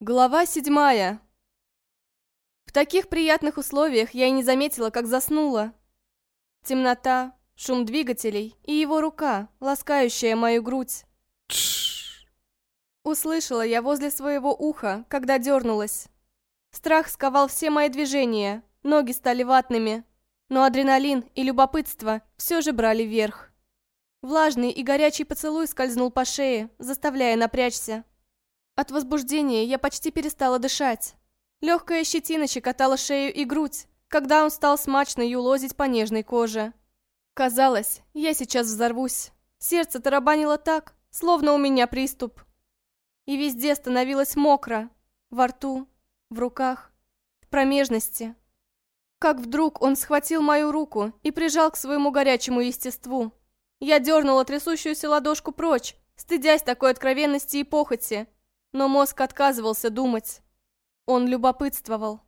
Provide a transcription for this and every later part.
Глава седьмая. В таких приятных условиях я и не заметила, как заснула. Темнота, шум двигателей и его рука, ласкающая мою грудь. Тш. Услышала я возле своего уха, когда дернулась. Страх сковал все мои движения, ноги стали ватными, но адреналин и любопытство все же брали верх. Влажный и горячий поцелуй скользнул по шее, заставляя напрячься. От возбуждения я почти перестала дышать. Легкая щетина щекотала шею и грудь, когда он стал смачно юлозить по нежной коже. Казалось, я сейчас взорвусь. Сердце тарабанило так, словно у меня приступ. И везде становилось мокро. Во рту, в руках, в промежности. Как вдруг он схватил мою руку и прижал к своему горячему естеству. Я дернула трясущуюся ладошку прочь, стыдясь такой откровенности и похоти, но мозг отказывался думать. Он любопытствовал.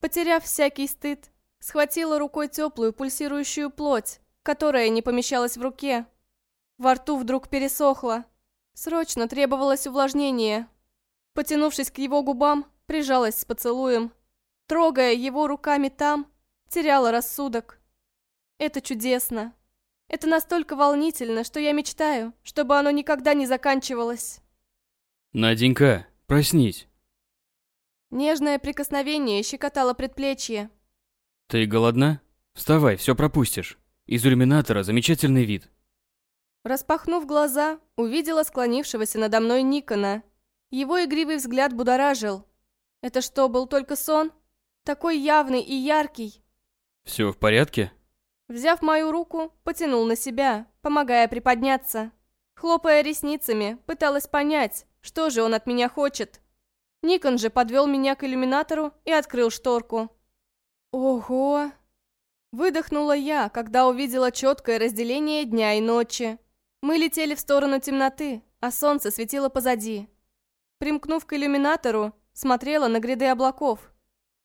Потеряв всякий стыд, схватила рукой теплую пульсирующую плоть, которая не помещалась в руке. Во рту вдруг пересохло. Срочно требовалось увлажнение. Потянувшись к его губам, прижалась с поцелуем. Трогая его руками там, теряла рассудок. Это чудесно. Это настолько волнительно, что я мечтаю, чтобы оно никогда не заканчивалось. Наденька, проснись. Нежное прикосновение щекотало предплечье. Ты голодна? Вставай, все пропустишь. Из иллюминатора замечательный вид. Распахнув глаза, увидела склонившегося надо мной Никона. Его игривый взгляд будоражил. Это что, был только сон? Такой явный и яркий. Все в порядке? Взяв мою руку, потянул на себя, помогая приподняться. Хлопая ресницами, пыталась понять, что же он от меня хочет. Никон же подвел меня к иллюминатору и открыл шторку. Ого! Выдохнула я, когда увидела четкое разделение дня и ночи. Мы летели в сторону темноты, а солнце светило позади. Примкнув к иллюминатору, смотрела на гряды облаков.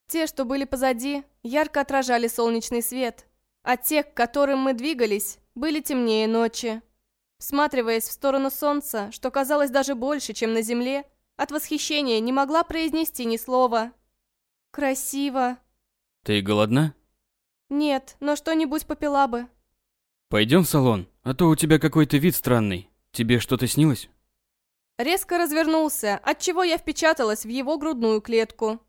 Те, что были позади, ярко отражали солнечный свет, а те, к которым мы двигались, были темнее ночи. Всматриваясь в сторону солнца, что казалось даже больше, чем на земле, от восхищения не могла произнести ни слова. «Красиво». Ты голодна? «Нет, но что-нибудь попила бы». Пойдем в салон, а то у тебя какой-то вид странный. Тебе что-то снилось? Резко развернулся, отчего я впечаталась в его грудную клетку.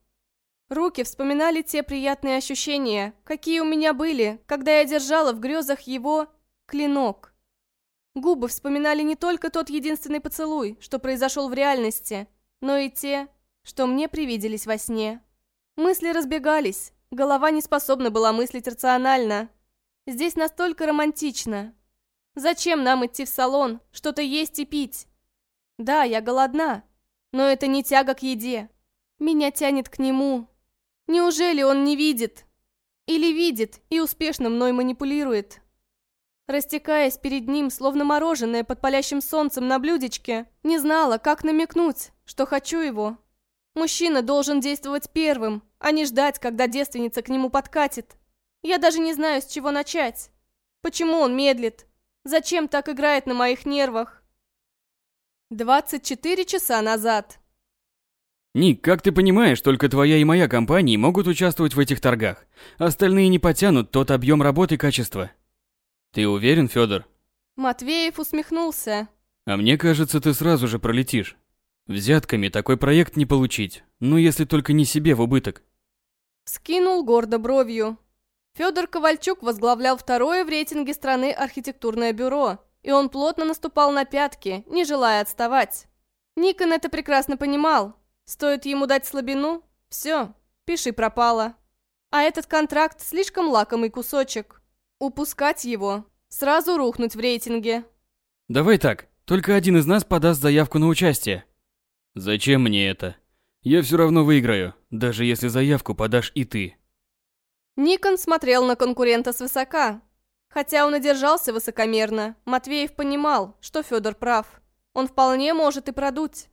Руки вспоминали те приятные ощущения, какие у меня были, когда я держала в грезах его клинок. Губы вспоминали не только тот единственный поцелуй, что произошел в реальности, но и те, что мне привиделись во сне. Мысли разбегались, голова не способна была мыслить рационально. Здесь настолько романтично. Зачем нам идти в салон, что-то есть и пить? Да, я голодна, но это не тяга к еде. Меня тянет к нему. Неужели он не видит? Или видит и успешно мной манипулирует? Растекаясь перед ним, словно мороженое под палящим солнцем на блюдечке, не знала, как намекнуть, что хочу его. Мужчина должен действовать первым, а не ждать, когда девственница к нему подкатит. Я даже не знаю, с чего начать. Почему он медлит? Зачем так играет на моих нервах? 24 часа назад. Ник, как ты понимаешь, только твоя и моя компании могут участвовать в этих торгах. Остальные не потянут тот объем работы и качества. Ты уверен, Федор? Матвеев усмехнулся. А мне кажется, ты сразу же пролетишь. Взятками такой проект не получить, ну если только не себе в убыток. Скинул гордо бровью. Федор Ковальчук возглавлял второе в рейтинге страны архитектурное бюро, и он плотно наступал на пятки, не желая отставать. Никон это прекрасно понимал. Стоит ему дать слабину, все, пиши пропало. А этот контракт слишком лакомый кусочек. Упускать его, сразу рухнуть в рейтинге. Давай так, только один из нас подаст заявку на участие. Зачем мне это? Я все равно выиграю, даже если заявку подашь и ты. Никон смотрел на конкурента свысока. Хотя он и держался высокомерно, Матвеев понимал, что Федор прав. Он вполне может и продуть.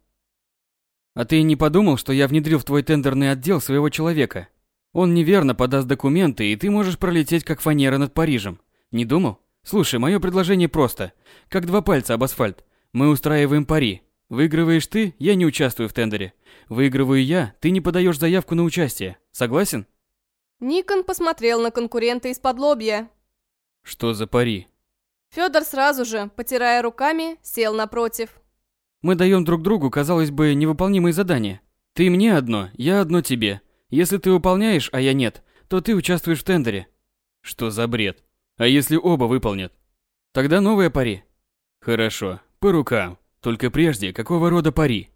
А ты не подумал, что я внедрил в твой тендерный отдел своего человека? Он неверно подаст документы, и ты можешь пролететь как фанера над Парижем. Не думал? Слушай, мое предложение просто. Как два пальца об асфальт. Мы устраиваем пари. Выигрываешь ты, я не участвую в тендере. Выигрываю я, ты не подаешь заявку на участие. Согласен? Никон посмотрел на конкурента из-под лобья. Что за пари? Федор сразу же, потирая руками, сел напротив. Мы даем друг другу, казалось бы, невыполнимые задания. Ты мне одно, я одно тебе. Если ты выполняешь, а я нет, то ты участвуешь в тендере. Что за бред? А если оба выполнят? Тогда новая пари. Хорошо, по рукам. Только прежде, какого рода пари?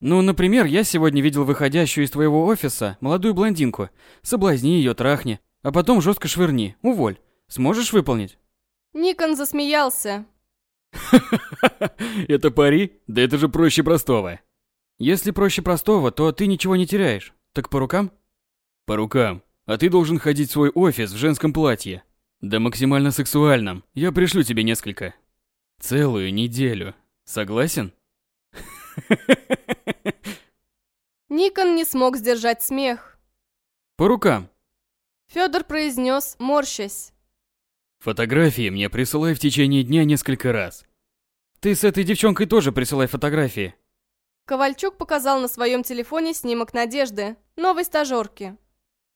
Ну, например, я сегодня видел выходящую из твоего офиса молодую блондинку. Соблазни ее, трахни, а потом жестко швырни, уволь. Сможешь выполнить? Никон засмеялся. Это пари? Да это же проще простого. Если проще простого, то ты ничего не теряешь. Так по рукам? По рукам. А ты должен ходить в свой офис в женском платье. Да максимально сексуальном. Я пришлю тебе несколько. Целую неделю. Согласен? Никон не смог сдержать смех. По рукам. Федор произнес, морщась. Фотографии мне присылай в течение дня несколько раз. Ты с этой девчонкой тоже присылай фотографии. Ковальчук показал на своем телефоне снимок Надежды, новой стажерки.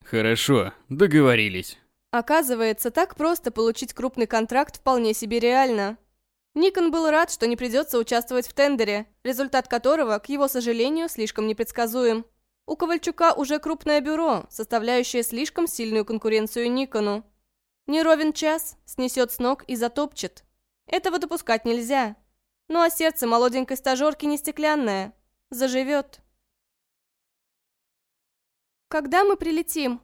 Хорошо, договорились. Оказывается, так просто получить крупный контракт вполне себе реально. Никон был рад, что не придется участвовать в тендере, результат которого, к его сожалению, слишком непредсказуем. У Ковальчука уже крупное бюро, составляющее слишком сильную конкуренцию Никону. Не ровен час, снесет с ног и затопчет. Этого допускать нельзя. Ну а сердце молоденькой стажерки не стеклянное. Заживет. «Когда мы прилетим?»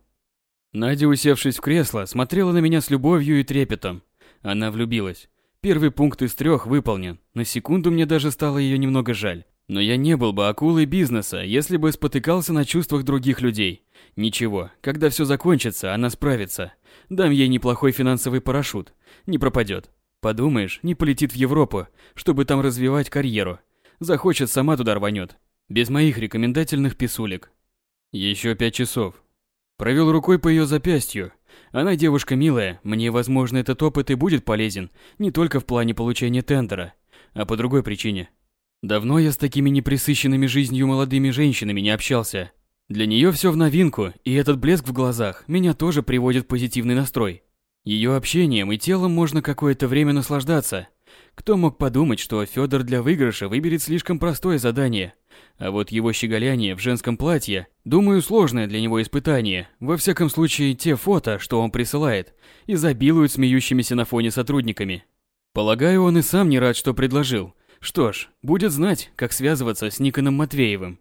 Надя, усевшись в кресло, смотрела на меня с любовью и трепетом. Она влюбилась. Первый пункт из трех выполнен. На секунду мне даже стало ее немного жаль. Но я не был бы акулой бизнеса, если бы спотыкался на чувствах других людей. Ничего, когда все закончится, она справится. Дам ей неплохой финансовый парашют. Не пропадет. Подумаешь, не полетит в Европу, чтобы там развивать карьеру. Захочет, сама туда рванет. Без моих рекомендательных писулек. Еще пять часов. Провел рукой по ее запястью. Она девушка милая, мне, возможно, этот опыт и будет полезен, не только в плане получения тендера, а по другой причине. Давно я с такими неприсыщенными жизнью молодыми женщинами не общался. Для нее все в новинку, и этот блеск в глазах меня тоже приводит в позитивный настрой. Ее общением и телом можно какое-то время наслаждаться. Кто мог подумать, что Федор для выигрыша выберет слишком простое задание – а вот его щеголяние в женском платье, думаю, сложное для него испытание. Во всяком случае, те фото, что он присылает, изобилуют смеющимися на фоне сотрудниками. Полагаю, он и сам не рад, что предложил. Что ж, будет знать, как связываться с Никоном Матвеевым.